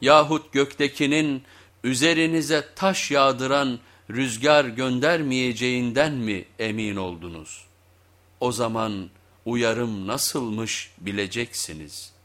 yahut göktekinin üzerinize taş yağdıran rüzgar göndermeyeceğinden mi emin oldunuz? O zaman uyarım nasılmış bileceksiniz.''